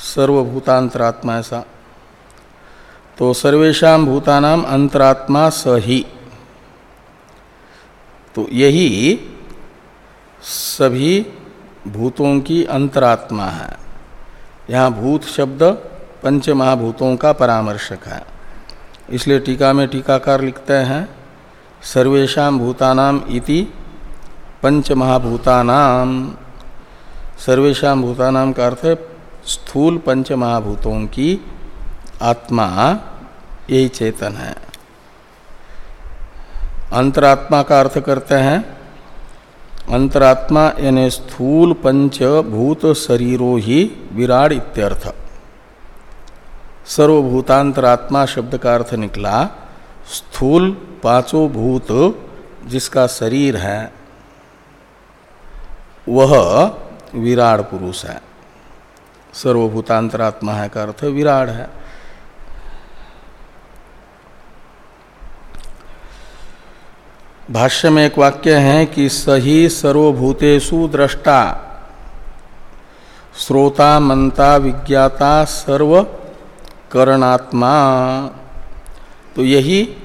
सर्वभूतांतरात्मा ऐसा। तो सर्वेशा भूतानाम अंतरात्मा सही तो यही सभी भूतों की अंतरात्मा है। यहाँ भूत शब्द पंच महाभूतों का परामर्शक है। इसलिए टीका में टीकाकार लिखते हैं सर्वेशा भूतानाम इति पंच महाभूतानाम सर्वेशा भूतानाम का अर्थ है, स्थूल पंच महाभूतों की आत्मा, यही चेतन है। अंतरात्मा का अर्थ करते हैं, अंतरात्मा यानी स्थूल पंच भूत शरीरों ही विराट इत्यर्थ। सर्वभूतांतरात्मा शब्द का अर्थ निकला, स्थूल पाँचों भूत जिसका शरीर है, वह विराट पुरुष है। सर्वभूतांतरात्मा है का अर्थ विराट है। भाष्य में एक वाक्य है कि सही सर्वभूतेषु दृष्टा, श्रोता, मंता, विज्ञाता, सर्व करणात्मा। तो यही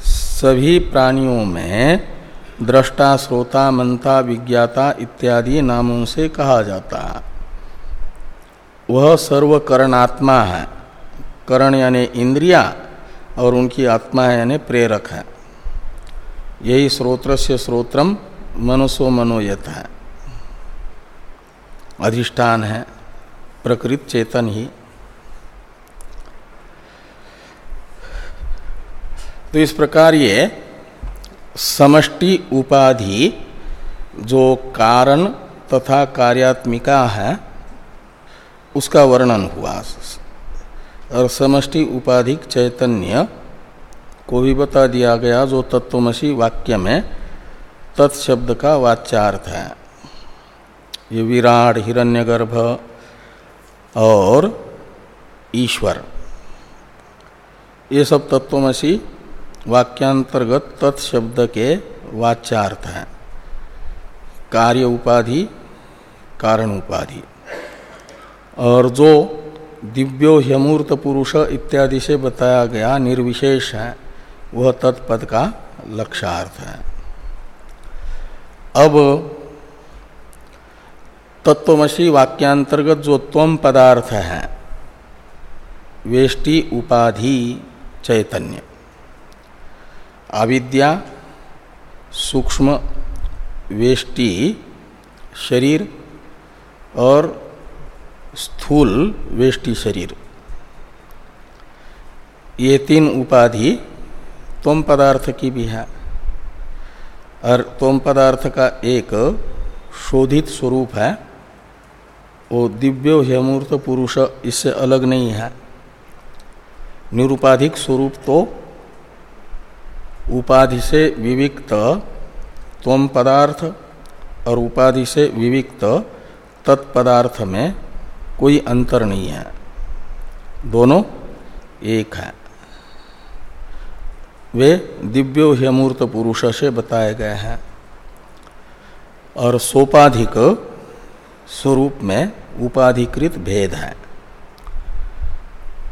सभी प्राणियों में दृष्टा, श्रोता, मंता, विज्ञाता इत्यादि नामों से कहा जाता है। वह सर्वकरणात्मा है। करण यानी इंद्रिया और उनकी आत्मा यानी प्रेरक है। यही श्रोत्र से श्रोत्रम मनसो मनोयत है। अधिष्ठान है। प्रकृत चेतन ही। तो इस प्रकार ये समष्टि उपाधि जो कारण तथा कार्यात्मिका है, उसका वर्णन हुआ। और समष्टि उपाधिक चैतन्य को भी बता दिया गया, जो तत्वमसी वाक्य में तत्शब्द का वाच्यार्थ है। ये विराट, हिरण्यगर्भ और ईश्वर। ये सब तत्वमसी वाक्यांतर्गत तत्शब्द के वाच्यार्थ हैं। कार्य उपाधि, कारण उपाधि। और जो दिव्यो ह्यमूर्त पुरुष इत्यादि से बताया गया निर्विशेष है, वह तत्पद का लक्षार्थ है। अब तत्वमसी वाक्यांतर्गत जो त्वम पदार्थ है, वेष्टि उपाधि चैतन्य। अविद्या, सूक्ष्म, वेष्टि, शरीर और स्थूल वेष्टि शरीर। ये तीन उपाधि तोम पदार्थ की भी है। और तोम पदार्थ का एक शोधित स्वरूप है। वो दिव्यो हेमूर्त पुरुष, इससे अलग नहीं है। निरुपाधिक स्वरूप तो उपाधि से विविक्त तम पदार्थ, और उपाधि से विविक्त तत्पदार्थ में कोई अंतर नहीं है। दोनों एक है। वे दिव्यो ह्यमूर्त पुरुष से बताए गए हैं। और सोपाधिक स्वरूप में उपाधिकृत भेद है।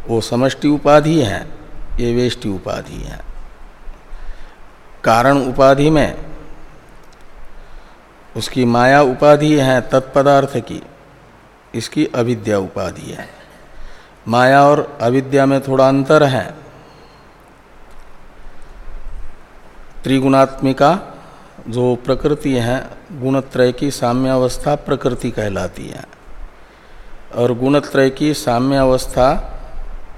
वो समष्टि उपाधि है, ये वेष्टि उपाधि है। कारण उपाधि में। उसकी माया उपाधि है तत्पदार्थ की। इसकी अविद्या उपाधि है। माया और अविद्या में थोड़ा अंतर है। त्रिगुणात्मिका जो प्रकृति है, गुणत्रय की साम्यावस्था प्रकृति कहलाती है। और गुणत्रय की साम्यावस्था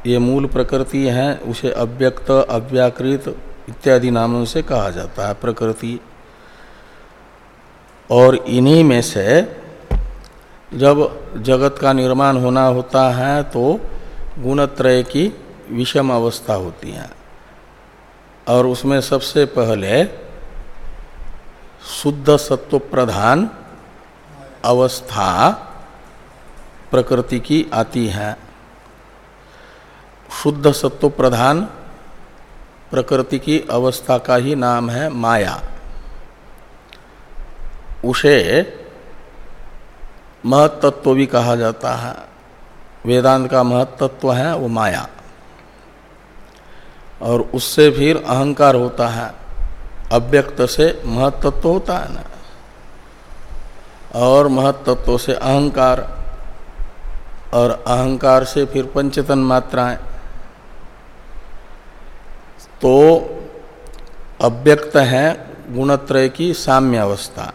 ये मूल प्रकृति है, उसे अव्यक्त, अव्याकृत इत्यादि नामों से कहा जाता है प्रकृति। और इन्हीं में से जब जगत का निर्माण होना होता है तो गुणत्रय की विषम अवस्था होती है। और उसमें सबसे पहले शुद्ध सत्व प्रधान अवस्था प्रकृति की आती है। शुद्ध सत्व प्रधान प्रकृति की अवस्था का ही नाम है माया। उसे महतत्व भी कहा जाता है। वेदांत का महतत्व है वो माया। और उससे फिर अहंकार होता है। अव्यक्त से महत्त्व होता है ना। और महत्त्व से अहंकार और अहंकार से फिर पंचतन मात्राएँ। तो अव्यक्त है गुणत्रय की साम्य अवस्था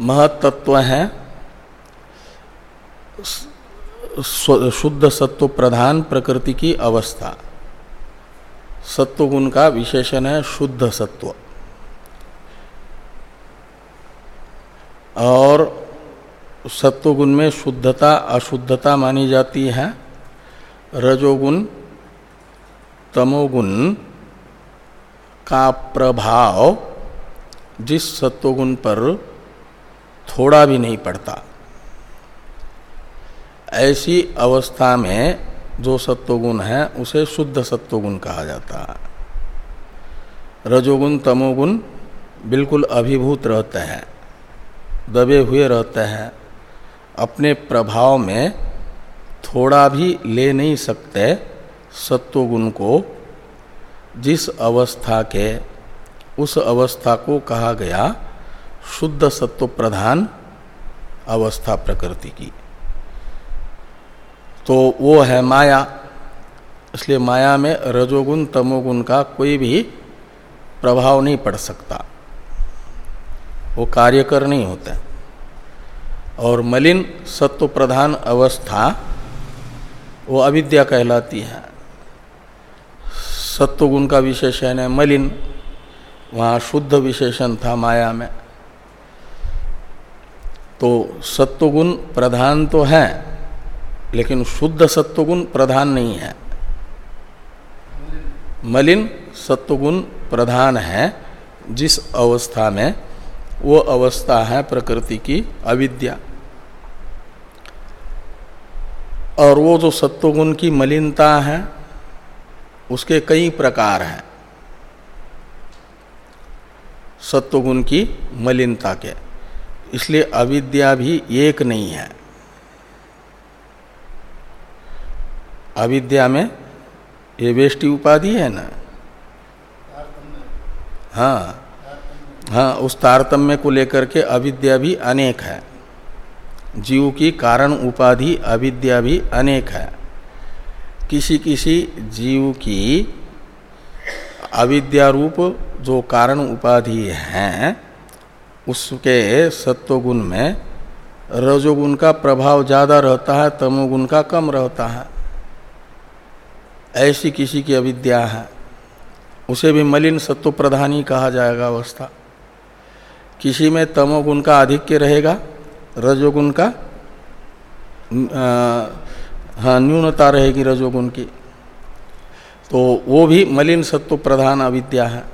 महत्त्व है शुद्ध सत्व प्रधान प्रकृति की अवस्था। सत्व गुण का विशेषण है शुद्ध सत्व। और सत्वगुण में शुद्धता, अशुद्धता मानी जाती है। रजोगुण तमोगुण का प्रभाव जिस सत्वगुण पर थोड़ा भी नहीं पड़ता। ऐसी अवस्था में जो सत्वगुण है, उसे शुद्ध सत्वगुण कहा जाता है। रजोगुण, तमोगुण बिल्कुल अभिभूत रहते हैं, दबे हुए रहते हैं, अपने प्रभाव में थोड़ा भी ले नहीं सकते सत्वगुण को जिस अवस्था के, उस अवस्था को कहा गया शुद्ध सत्व प्रधान अवस्था प्रकृति की। तो वो है माया। इसलिए माया में रजोगुण, तमोगुण का कोई भी प्रभाव नहीं पड़ सकता। वो कार्य कर नहीं होते। और मलिन सत्व प्रधान अवस्था वो अविद्या कहलाती है। सत्वगुण का विशेषण है, मलिन। वहाँ शुद्ध विशेषण था माया में। तो सत्वगुण प्रधान तो है, लेकिन शुद्ध सत्वगुण प्रधान नहीं है। मलिन सत्वगुण प्रधान है, जिस अवस्था में वो अवस्था है प्रकृति की अविद्या। और वो जो सत्वगुण की मलिनता है उसके कई प्रकार हैं। सत्वगुण की मलिनता के। इसलिए अविद्या भी एक नहीं है। अविद्या में ये वेष्टि उपाधि है ना? हाँ हाँ उस तारतम्य को लेकर के अविद्या भी अनेक है। जीव की कारण उपाधि अविद्या भी अनेक है। किसी किसी जीव की अविद्या रूप जो कारण उपाधि हैं, उसके सत्वगुण में रजोगुण का प्रभाव ज़्यादा रहता है, तमोगुण का कम रहता है। ऐसी किसी की अविद्या है, उसे भी मलिन सत्व प्रधानी कहा जाएगा अवस्था। किसी में तमोगुण का आधिक्य रहेगा, रजोगुण का हाँ न्यूनता रहेगी रजोगुण की। तो वो भी मलिन सत्व प्रधान अविद्या है।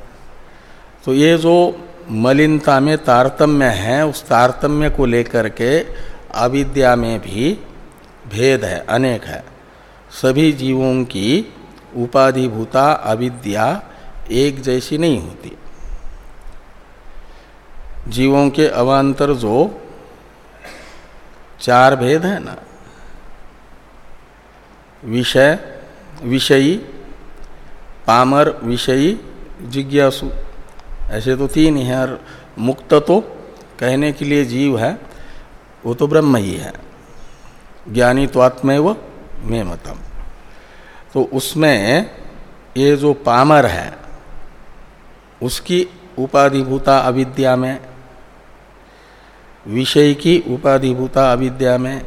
तो ये जो मलिनता में, तारतम्य है, उस तारतम्य को लेकर के अविद्या में भी भेद है, अनेक है। सभी जीवों की उपाधिभूता, अविद्या एक जैसी नहीं होती। जीवों के अवान्तर जो चार भेद है ना विषय, विषयी, पामर, विषयी, जिज्ञासु। ऐसे तो तीन ही हैं और मुक्त तो कहने के लिए जीव है, वो तो ब्रह्म ही है। ज्ञानी तो आत्मेव में मतम तो उसमें ये जो पामर है, उसकी उपाधिभूता अविद्या में, विषय की उपाधिभूता अविद्या में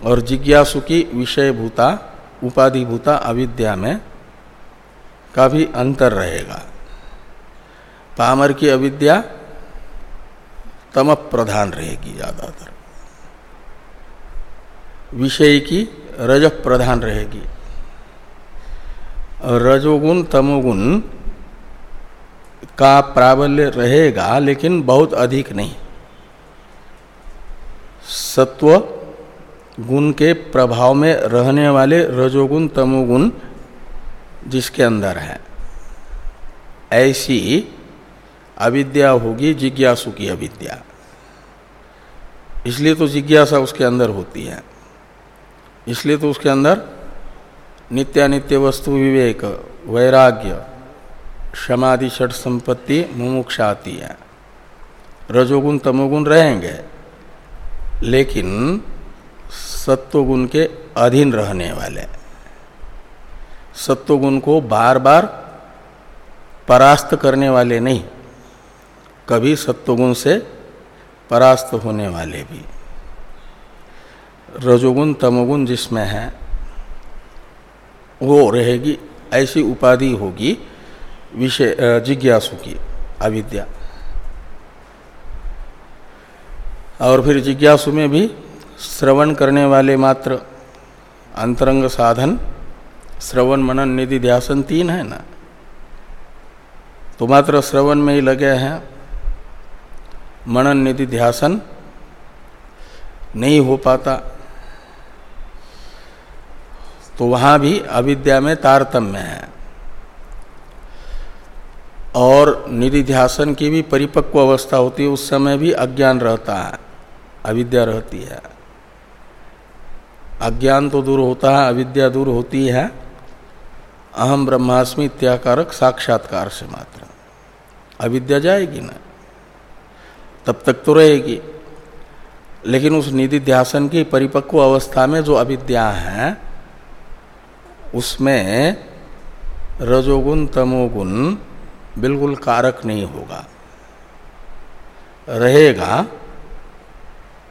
और जिज्ञासु की विषयभूता, उपाधिभूता अविद्या में का भी अंतर रहेगा। पामर की अविद्या तम प्रधान रहेगी ज़्यादातर। विषय की रज प्रधान रहेगी। रजोगुण, तमोगुण का प्राबल्य रहेगा, लेकिन बहुत अधिक नहीं। सत्व गुण के प्रभाव में रहने वाले रजोगुण तमोगुण जिसके अंदर है। ऐसी अविद्या होगी, जिज्ञासु की अविद्या। इसलिए तो जिज्ञासा उसके अंदर होती है। इसलिए तो उसके अंदर नित्यानित्य वस्तु, विवेक, वैराग्य, समाधि, षट संपत्ति, मुमुक्षा आती है। रजोगुण, तमोगुण रहेंगे। लेकिन सत्वगुण के अधीन रहने वाले। सत्वगुण को बार बार परास्त करने वाले नहीं, कभी सत्वगुण से परास्त होने वाले भी। रजोगुण, तमोगुण जिसमें है, वो रहेगी, ऐसी उपाधि होगी, विषय जिज्ञासु की अविद्या। और फिर जिज्ञासु में भी श्रवण करने वाले मात्र अंतरंग साधन, श्रवण मनन निधि ध्यासन तीन है ना? तो मात्र श्रवण में ही लगे हैं। मनन निधि ध्यासन नहीं हो पाता। तो वहाँ भी अविद्या में तारतम्य है। और निधि ध्यासन की भी परिपक्व अवस्था होती है, उस समय भी अज्ञान रहता है, अविद्या रहती है। अज्ञान तो दूर होता है, अविद्या दूर होती है। अहम ब्रह्मास्मि इत्याकारक साक्षात्कार से मात्र। अविद्या जाएगी ना? तब तक तो रहेगी। लेकिन उस निधि ध्यासन की परिपक्व अवस्था में जो अविद्या है, उसमें रजोगुण, तमोगुण बिल्कुल कारक नहीं होगा। रहेगा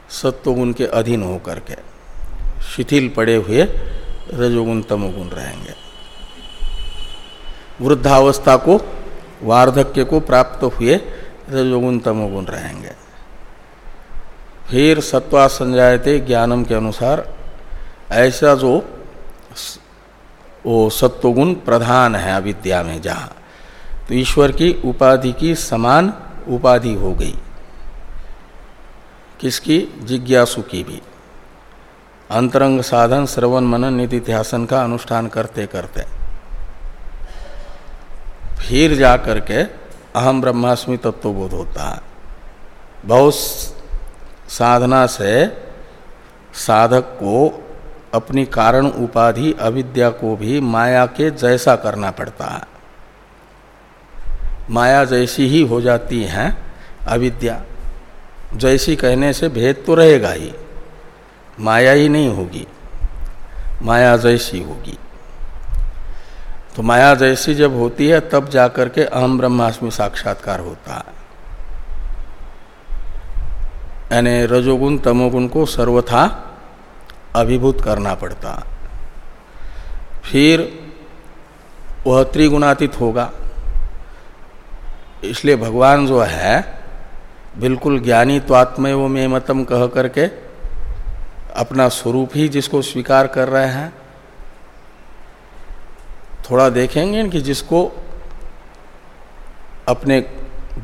सत्वगुण के अधीन होकर के। शिथिल पड़े हुए रजोगुण तमोगुण रहेंगे। वृद्धावस्था को, वार्धक्य को प्राप्त हुए रजोगुण तमोगुण रहेंगे। फिर सत्वा संजायते ज्ञानम के अनुसार ऐसा जो वो सत्वगुण प्रधान है अविद्या में जहाँ तो ईश्वर की उपाधि की समान उपाधि हो गई। किसकी? जिज्ञासु की भी। अंतरंग साधन श्रवण मनन निधि ध्यासन का अनुष्ठान करते करते। फिर जा करके अहम ब्रह्मास्मि तत्वबोध होता है। बहुत साधना से साधक को अपनी कारण उपाधि अविद्या को भी माया के जैसा करना पड़ता है। माया जैसी ही हो जाती है अविद्या। जैसी कहने से भेद तो रहेगा ही। माया ही नहीं होगी, माया जैसी होगी। तो माया जैसी जब होती है, तब जाकर के अहम ब्रह्मास्मि साक्षात्कार होता है। यानी रजोगुण, तमोगुण को सर्वथा अभिभूत करना पड़ता। फिर वह त्रिगुणातीत होगा। इसलिए भगवान जो है, बिल्कुल ज्ञानी तो आत्मय वो में मतम कह करके अपना स्वरूप ही जिसको स्वीकार कर रहे हैं, थोड़ा देखेंगे कि जिसको अपने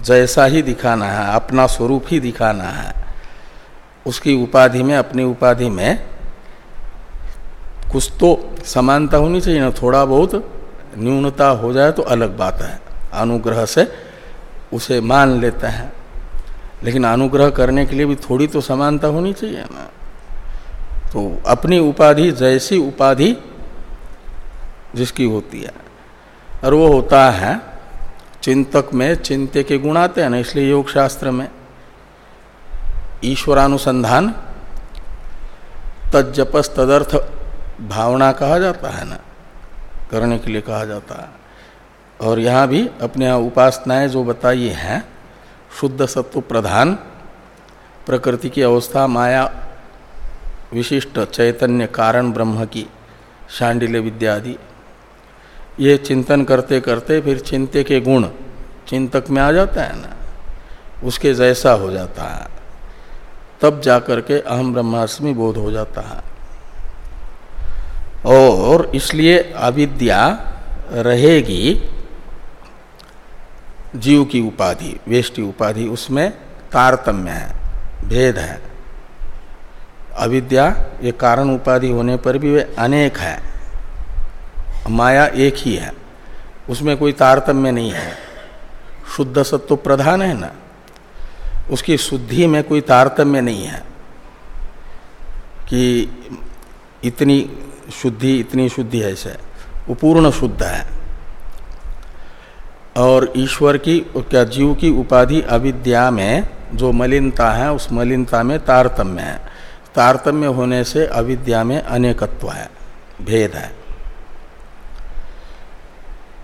जैसा ही दिखाना है, अपना स्वरूप ही दिखाना है, उसकी उपाधि में, अपनी उपाधि में कुछ तो समानता होनी चाहिए ना, थोड़ा बहुत न्यूनता हो जाए तो अलग बात है। अनुग्रह से उसे मान लेते हैं, लेकिन अनुग्रह करने के लिए भी थोड़ी तो समानता होनी चाहिए ना। तो अपनी उपाधि जैसी उपाधि जिसकी होती है। और वो होता है, चिंतक में चिंत्य के गुण आते हैं ना, इसलिए योग शास्त्र में। ईश्वरानुसंधान तजपस तदर्थ भावना कहा जाता है ना, करने के लिए कहा जाता है। और यहाँ भी अपने यहाँ उपासनाएँ जो बताई हैं, शुद्ध सत्व प्रधान, प्रकृति की अवस्था, माया विशिष्ट चैतन्य कारण ब्रह्म की शांडिल्य विद्या आदि। ये चिंतन करते करते फिर चिंते के गुण चिंतक में आ जाता है ना। उसके जैसा हो जाता है। तब जाकर के अहम ब्रह्मास्मि बोध हो जाता है। और इसलिए अविद्या रहेगी जीव की उपाधि, वेष्टि उपाधि, उसमें तारतम्य है, भेद है। अविद्या, ये कारण उपाधि होने पर भी वे अनेक है। माया एक ही है। उसमें कोई तारतम्य नहीं है। शुद्ध सत्व प्रधान है ना? उसकी शुद्धि में कोई तारतम्य नहीं है कि इतनी शुद्धि इतनी शुद्धि है ऐसे वो पूर्ण शुद्ध है। और ईश्वर की, क्या जीव की उपाधि अविद्या में जो मलिनता है, उस मलिनता में तारतम्य है। तारतम्य होने से अविद्या में अनेकत्व है, भेद है।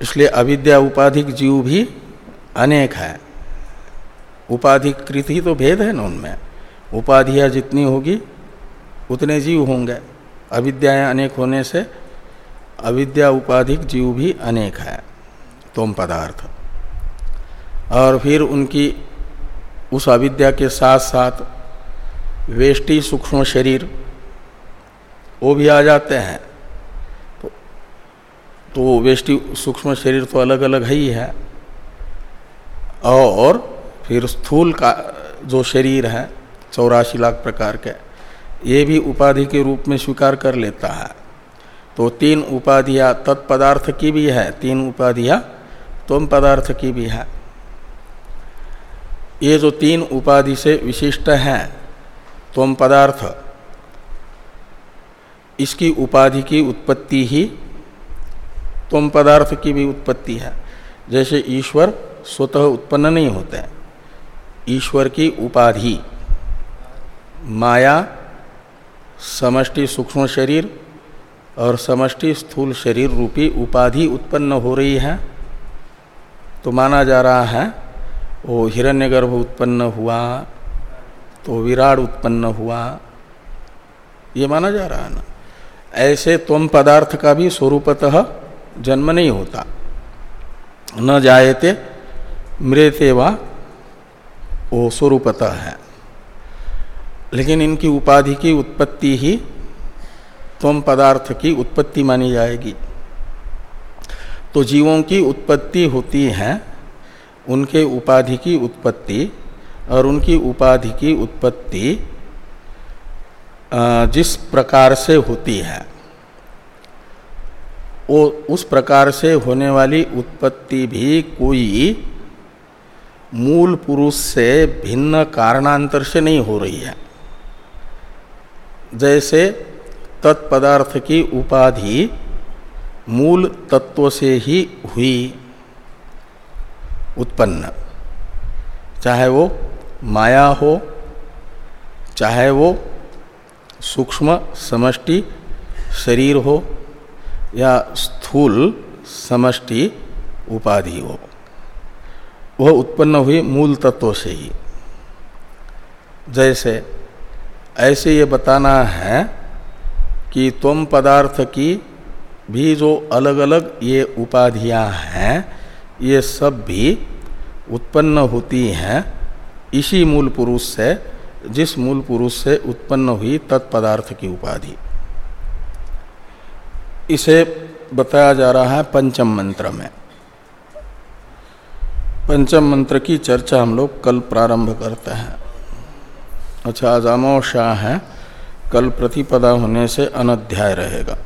इसलिए अविद्या उपाधिक जीव भी अनेक है। उपाधिकृत ही तो भेद है ना उनमें। उपाधियाँ जितनी होगी, उतने जीव होंगे। अविद्याएँ अनेक होने से अविद्या उपाधिक जीव भी अनेक है, तोम पदार्थ। और फिर उनकी, उस अविद्या के साथ साथ वेष्टि सूक्ष्म शरीर वो भी आ जाते हैं। तो, तो वेष्टि सूक्ष्म शरीर तो अलग अलग है ही है। और फिर स्थूल का जो शरीर है चौरासी लाख प्रकार के ये भी उपाधि के रूप में स्वीकार कर लेता है। तो तीन उपाधियाँ तत्पदार्थ की भी है तीन उपाधियाँ तुम पदार्थ की भी है। ये जो तीन उपाधि से विशिष्ट हैं तुम पदार्थ। इसकी उपाधि की उत्पत्ति ही तुम पदार्थ की भी उत्पत्ति है। जैसे ईश्वर स्वतः उत्पन्न नहीं होते ईश्वर की उपाधि, माया, समष्टि सूक्ष्म शरीर और समष्टि स्थूल शरीर रूपी उपाधि उत्पन्न हो रही है तो माना जा रहा है वो हिरण्यगर्भ उत्पन्न हुआ तो विराट उत्पन्न हुआ। ये माना जा रहा है ना। ऐसे तुम पदार्थ का भी स्वरूपतः जन्म नहीं होता। न जायते मृत्य वा वो स्वरूपतः है। लेकिन इनकी उपाधि की उत्पत्ति ही तुम पदार्थ की उत्पत्ति मानी जाएगी। तो जीवों की उत्पत्ति होती है, उनके उपाधि की उत्पत्ति और उनकी उपाधि की उत्पत्ति जिस प्रकार से होती है, वो उस प्रकार से होने वाली उत्पत्ति भी कोई मूल पुरुष से भिन्न कारणांतर से नहीं हो रही है। जैसे तत्पदार्थ की उपाधि मूल तत्व से ही हुई, उत्पन्न, चाहे वो माया हो, चाहे वो सूक्ष्म समष्टि शरीर हो या स्थूल समष्टि उपाधि हो। वह उत्पन्न हुई मूल तत्व से ही। जैसे, ऐसे ये बताना है कि तुम पदार्थ की भी जो अलग अलग ये उपाधियाँ हैं, ये सब भी उत्पन्न होती हैं इसी मूल पुरुष से, जिस मूल पुरुष से उत्पन्न हुई तत्पदार्थ की उपाधि। इसे बताया जा रहा है पंचम मंत्र में। पंचम मंत्र की चर्चा हम लोग कल प्रारंभ करते हैं। अच्छा आज अमावस्या है। कल प्रतिपदा होने से अनध्याय रहेगा।